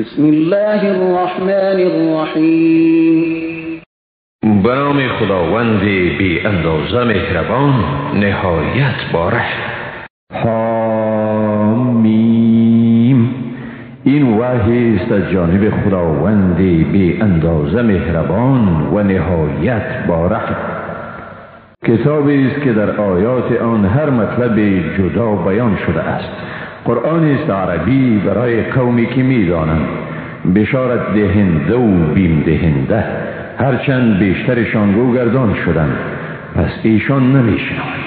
بسم الله الرحمن الرحیم. به نام خداوند بی اندازه مهربان نهایت باره حامیم این وحی است از جانب خداوند بی اندازه مهربان و نهایت باره کتابی است که در آیات آن هر مطلب جدا بیان شده است. قرآن است عربی برای قومی که می‌دانند. بشارت دهنده و بیم دهنده. هرچند بیشترشان روگردان شدند پس ایشان نمیشنوند.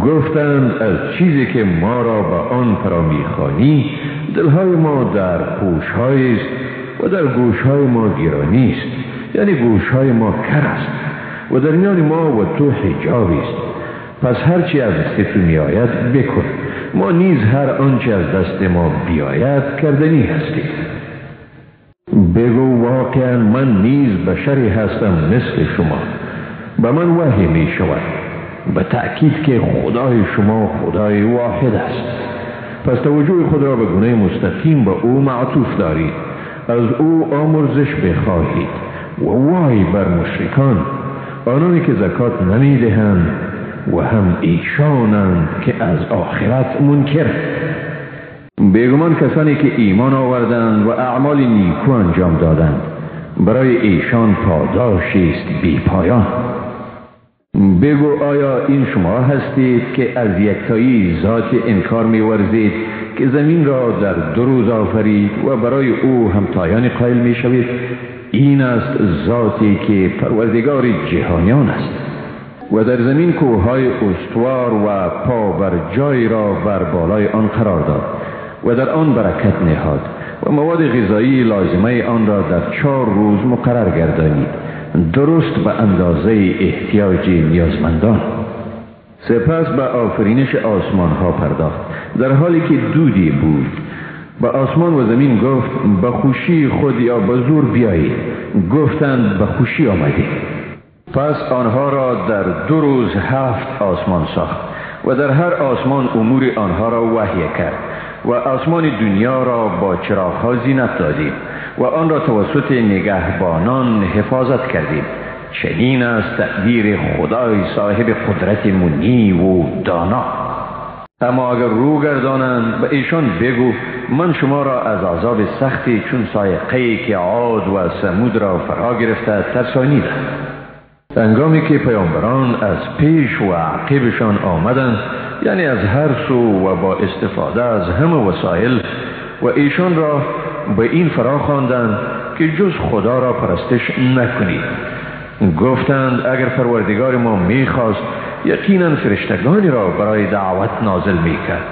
گفتند از چیزی که ما را به آن فرا می‌خوانی دلهای ما در پوشهای است و در گوشهای ما گیرانی است. یعنی گوشهای ما کر است و در میان ما و تو حجابی است. پس هرچی از تو می آید بکن. ما نیز هر آنچه از دست ما بیاید کردنی هستیم. بگو واقعا من نیز بشری هستم مثل شما. به من وحی می شود. به تأکید که خدای شما خدای واحد است. پس توجه خود را به گونه مستقیم به او معطوف دارید. از او آمرزش بخواهید. و وای بر مشرکان. آنانی که زکات نمی دهند و هم ایشانند که از آخرت منکر. بیگمان کسانی که ایمان آوردند و اعمال نیکو انجام دادند برای ایشان پاداشی است بی پایان. بگو آیا این شما هستید که از یکتایی ذات انکار ورزید که زمین را در دو روز آفرید و برای او همتایان قائل می شوید این است ذاتی که پروردگار جهانیان است. و در زمین کوههای استوار و پا بر جای را بر بالای آن قرار داد و در آن برکت نهاد و مواد غذایی لازمه آن را در چهار روز مقرر گردانید درست به اندازه احتیاج نیازمندان. سپس به آفرینش آسمان ها پرداخت در حالی که دودی بود. به آسمان و زمین گفت به خوشی خود یا به زور بیایید. گفتند به خوشی آمدید پس آنها را در دو روز هفت آسمان ساخت و در هر آسمان امور آنها را وحی کرد و آسمان دنیا را با چراغها زینت دادیم و آن را توسط نگهبانان حفاظت کردیم. چنین است تقدیر خدای صاحب قدرت منی و دانا. اما اگر رو گردانند به ایشان بگو من شما را از عذاب سختی چون سایقه که عاد و سمود را فرا گرفته ترسانیدم. انگامی که پیامبران از پیش و عقیبشان آمدند یعنی از هر سو و با استفاده از همه وسایل و ایشان را به این فرا خواندند که جز خدا را پرستش نکنید. گفتند اگر پروردگار ما می‌خواست یقینا فرشتگانی را برای دعوت نازل می‌کرد.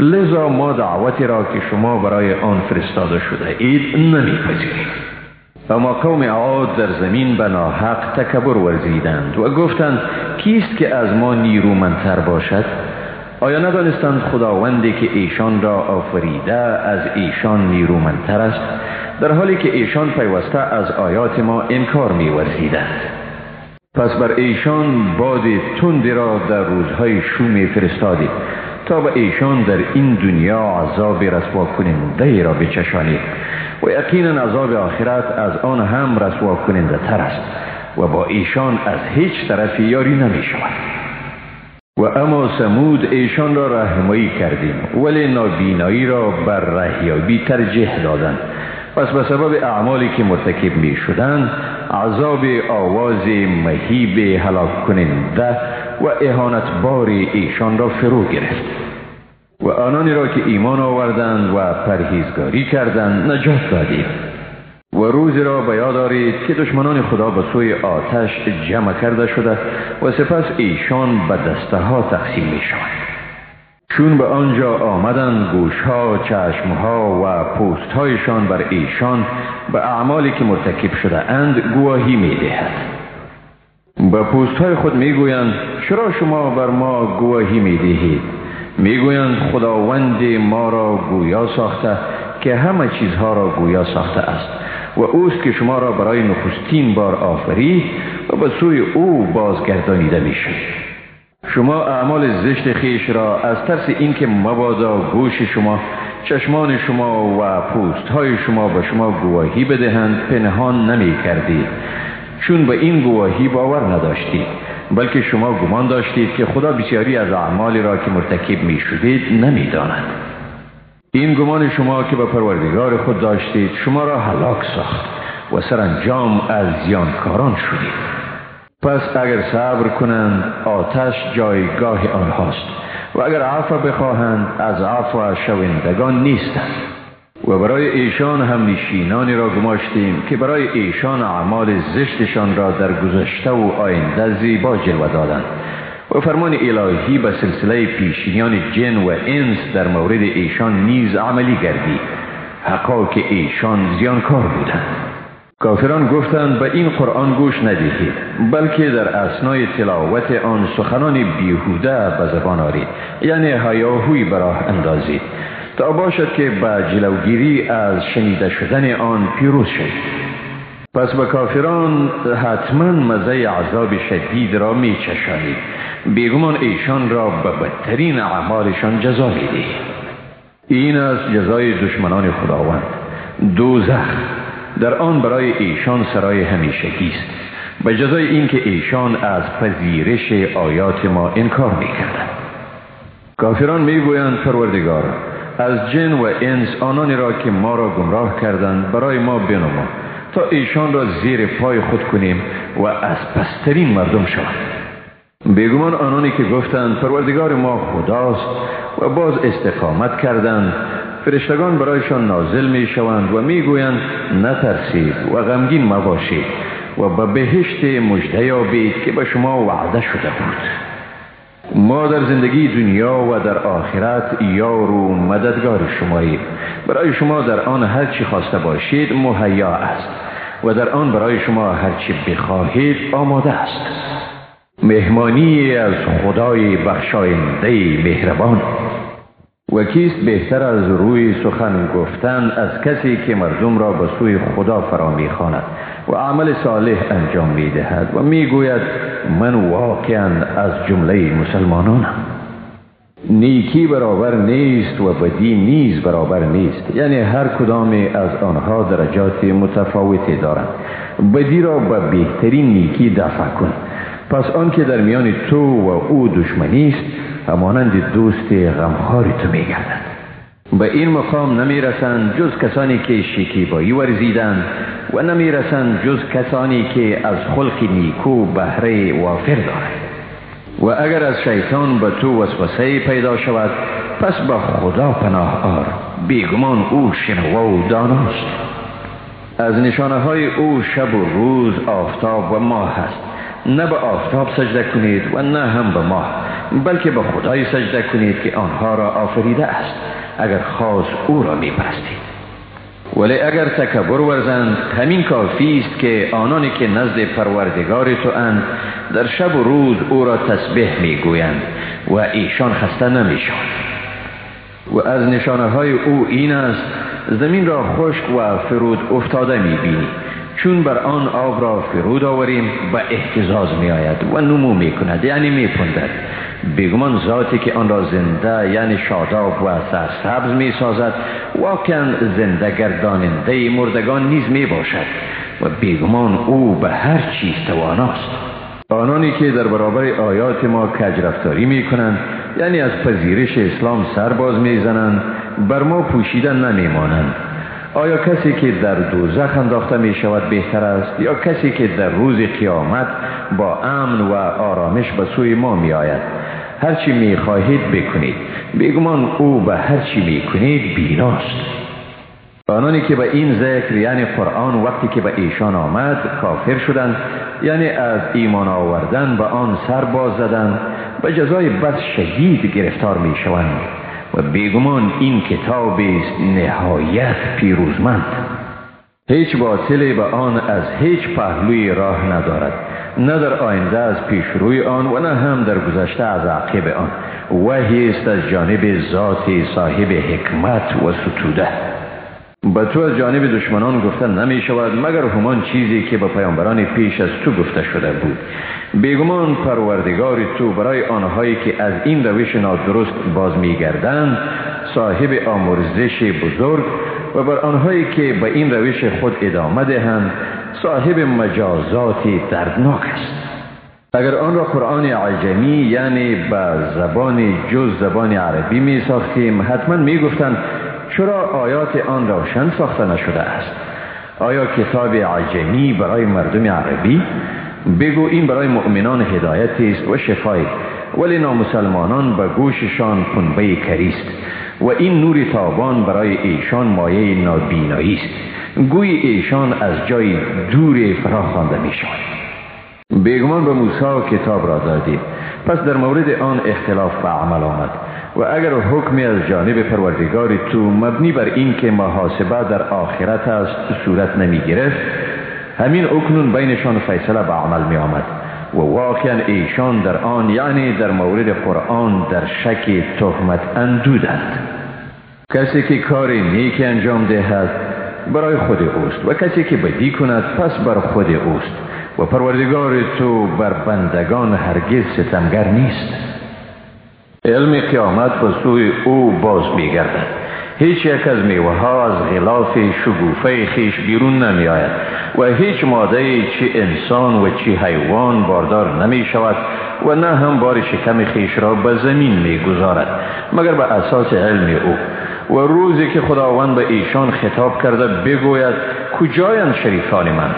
لذا ما دعوتی را که شما برای آن فرستاده شده اید نمیپذیریم. اما قوم عاد در زمین به ناحق تکبر ورزیدند و گفتند کیست که از ما نیرومندتر باشد؟ آیا ندانستند خداوندی که ایشان را آفریده از ایشان نیرومندتر است؟ در حالی که ایشان پیوسته از آیات ما انکار می ورزیدند پس بر ایشان باد تندی را در روزهای شومی فرستادید تا به ایشان در این دنیا عذاب رسوا کننده را بچشانید و یقینا عذاب آخرت از آن هم رسوا کننده تر است و با ایشان از هیچ طرف یاری نمی شود. و اما سمود ایشان را رحمایی کردیم ولی نابینایی را بر رهیابی ترجیح دادند. پس به سبب اعمالی که مرتکب می شدند عذاب آواز مهیب هلاک کننده و اهانت بار ایشان را فرو گرفت. و آنانی را که ایمان آوردند و پرهیزگاری کردند نجات دادید و روزی را به یاد دارید که دشمنان خدا به سوی آتش جمع کرده شده و سپس ایشان به دسته ها تقسیم می شود چون به آنجا آمدند گوشها، چشمها و پوستهایشان بر ایشان به اعمالی که مرتکب شده اند گواهی می دهد. به پوستهای خود می گویند چرا شما بر ما گواهی می دهید؟ می گویند خداوند ما را گویا ساخته که همه چیزها را گویا ساخته است و اوست که شما را برای نخستین بار آفرید و به سوی او بازگردانیده می شما اعمال زشت خیش را از ترس اینکه مبادا گوش شما چشمان شما و پوست های شما به شما گواهی بدهند پنهان نمی کردید چون به این گواهی باور نداشتید. بلکه شما گمان داشتید که خدا بسیاری از اعمالی را که مرتکب می شدید نمی داند. این گمان شما که به پروردگار خود داشتید شما را هلاک ساخت و سرانجام از زیانکاران شدید پس اگر صبر کنند آتش جایگاه آنهاست و اگر عفو بخواهند از عفو شوندگان نیستند و برای ایشان هم نشینانی را گماشتیم که برای ایشان اعمال زشتشان را در گذشته و آینده زیبا جلوه دادند. و فرمان الهی به سلسله پیشینیان جن و انس در مورد ایشان نیز عملی گردی حقا که ایشان زیانکار بودند. کافران گفتند به این قرآن گوش ندهید بلکه در اسنای تلاوت آن سخنان بیهوده به زبان آرید یعنی هیاهوی براه اندازید. تا باشد که به جلوگیری از شنیده شدن آن پیروز شد. پس به کافران حتما مزه عذاب شدید را می چشانید بیگمان ایشان را به بدترین اعمالشان جزا می این است جزای دشمنان خداوند. دوزخ در آن برای ایشان سرای همیشگی است. به جزای اینکه ایشان از پذیرش آیات ما انکار می‌کردند. کافران می‌گویند پروردگار از جن و انس آنانی را که ما را گمراه کردند برای ما بنما. تا ایشان را زیر پای خود کنیم و از پسترین مردم شوند. بیگمان آنانی که گفتند پروردگار ما خداست و باز استقامت کردند فرشتگان برایشان نازل می شوند و می گویند نترسید و غمگین مباشید و به بهشت مجده یابید که به شما وعده شده بود. ما در زندگی دنیا و در آخرت یار و مددگار شماییم برای شما در آن هر چی خواسته باشید مهیا است و در آن برای شما هر چی بخواهید آماده است. مهمانی از خدای بخشاینده مهربان. و کیست بهتر از روی سخن گفتن از کسی که مردم را به سوی خدا فرا می‌خواند و عمل صالح انجام می‌دهد و می‌گوید من واقعا از جمله مسلمانانم. نیکی برابر نیست و بدی نیز برابر نیست. یعنی هر کدام از آنها درجات متفاوتی دارند. بدی را به بهترین نیکی دفع کن. پس آنکه در میان تو و او دشمنی است همانند دوست غمخواری تو میگردند به این مقام نمی‌رسند جز کسانی که شکیبایی ورزیدند. و نمی‌رسند جز کسانی که از خلق نیکو بهره وافر دارند. و اگر از شیطان به تو وسوسه پیدا شود پس به خدا پناه آر. بیگمان او شنوا و داناست. از نشانه های او شب و روز آفتاب و ماه هست نه به آفتاب سجده کنید و نه هم به ماه بلکه به خدای سجده کنید که آنها را آفریده است اگر خاص او را می پرستید ولی اگر تکبر ورزند همین کافی است که آنانی که نزد پروردگار تو اند در شب و روز او را تسبیح می گویند و ایشان خسته نمیشان و از نشانه های او این است زمین را خشک و فرود افتاده می بینی چون بر آن آب را فرود آوریم به احتزاز می آید و نمو می کند یعنی می پندد بیگمان ذاتی که آن را زنده یعنی شاداب و سرسبز می سازد واقعا زنده گرداننده مردگان نیز می باشد و بیگمان او به هر چیز تواناست. آنانی که در برابر آیات ما کجرفتاری می کنند یعنی از پذیرش اسلام سرباز می زنند بر ما پوشیدن نمی مانند آیا کسی که در دوزخ انداخته می شود بهتر است؟ یا کسی که در روز قیامت با امن و آرامش به سوی ما می آید؟ هرچی می خواهید بکنید. بگمان او به هرچی می کنید بیناست. آنانی که به این ذکر یعنی قرآن وقتی که به ایشان آمد کافر شدند. یعنی از ایمان آوردن به آن سر باز زدند. به جزای بس شدید گرفتار می شوند. و بیگمان این کتاب است نهایت پیروزمند. هیچ باطلی به آن از هیچ پهلوی راه ندارد. نه در آینده از پیشروی آن و نه هم در گذشته از عقب آن. وحی است از جانب ذات صاحب حکمت و ستوده. به تو از جانب دشمنان گفتن نمی شود مگر همان چیزی که به پیامبران پیش از تو گفته شده بود. بیگمان پروردگار تو برای آنهایی که از این روش نادرست باز میگردند صاحب آمرزش بزرگ و بر آنهایی که به این روش خود ادامه دهند صاحب مجازات دردناک است. اگر آن را قرآن عجمی یعنی به زبان جز زبان عربی می ساختیم حتما می گفتند چرا آیات آن روشن ساخته نشده است؟ آیا کتاب عجمی برای مردم عربی؟ بگو این برای مؤمنان هدایت است و شفای ولی نامسلمانان به گوششان پنبه کریست و این نور تابان برای ایشان مایه نابینایی است. گوی ایشان از جای دور فرا خوانده می شود. بیگمان به موسی کتاب را دادیم. پس در مورد آن اختلاف به عمل آمد. و اگر حکمی از جانب پروردگار تو مبنی بر این که محاسبه در آخرت است صورت نمی گرفت همین اکنون بینشان فیصله به عمل می آمد و واقعا ایشان در آن یعنی در مورد قرآن در شک تهمت اندودند. کسی که کار نیکی انجام دهد برای خود اوست و کسی که بدی کند پس بر خود اوست و پروردگار تو بر بندگان هرگز ستمگر نیست. علم قیامت به سوی او باز میگردد. هیچ یک از میوه ها از غلاف شگوفه خیش بیرون نمی آید و هیچ ماده چی انسان و چی حیوان باردار نمی شود و نه هم بار شکم خیش را به زمین می گذارد مگر به اساس علم او. و روزی که خداوند به ایشان خطاب کرده بگوید کجایند شریفان من؟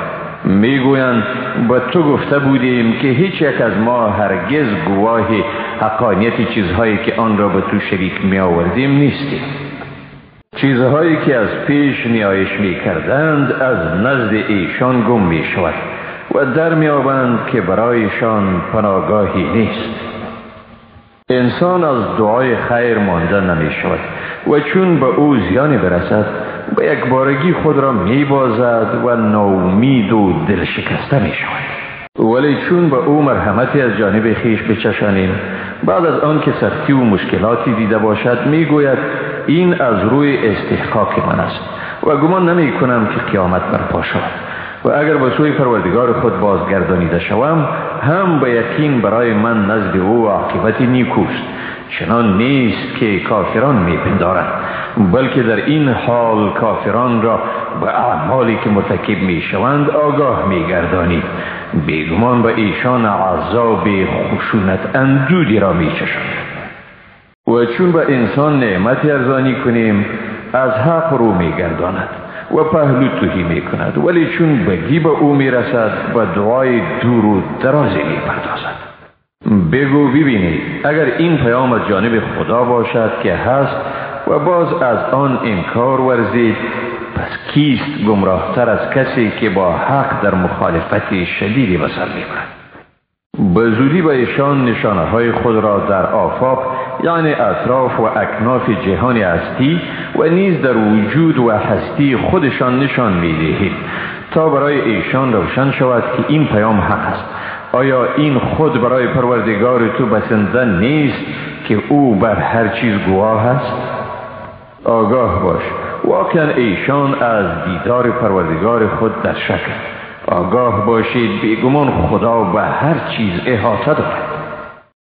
می‌گویند به تو گفته بودیم که هیچ یک از ما هرگز گواه حقانیت چیزهایی که آن را به تو شریک می آوردیم نیستیم چیزهایی که از پیش نیایش می کردند از نزد ایشان گم می شود و در می آبند که برایشان پناگاهی نیست. انسان از دعای خیر مانده نمی شود و چون به او زیانی برسد به یک بارگی خود را می بازد و نومید و دل شکسته می شود ولی چون به او مرحمتی از جانب خیش بچشانیم. بعد از آن که سختی و مشکلاتی دیده باشد می گوید این از روی استحقاق من است و گمان نمی کنم که قیامت برپا شود. و اگر به سوی پروردگار خود بازگردانیده شوم هم به یقین برای من نزد او عاقبت نیکوست. چنان نیست که کافران میپندارند بلکه در این حال کافران را به اعمالی که مرتکب می شوند آگاه می گردانید بیگمان به ایشان عذاب خشونت اندودی را می و چون به انسان نعمتی ارزانی کنیم از حق رو می گرداند و پهلو توهی می کند ولی چون به او می رسد به دعای دور و درازی می پردازد بگو ببینید اگر این پیام از جانب خدا باشد که هست و باز از آن انکار ورزید پس کیست گمراهتر از کسی که با حق در مخالفت شدیدی به سر می‌برد به زودی به ایشان نشانه های خود را در آفاق یعنی اطراف و اکناف جهان هستی و نیز در وجود و هستی خودشان نشان می تا برای ایشان روشن شود که این پیام حق است. آیا این خود برای پروردگار تو بسنده نیست که او بر هر چیز گواه است؟ آگاه باش. واقعا ایشان از دیدار پروردگار خود در شک آگاه باشید بیگمان خدا به هر چیز احاطه دارد.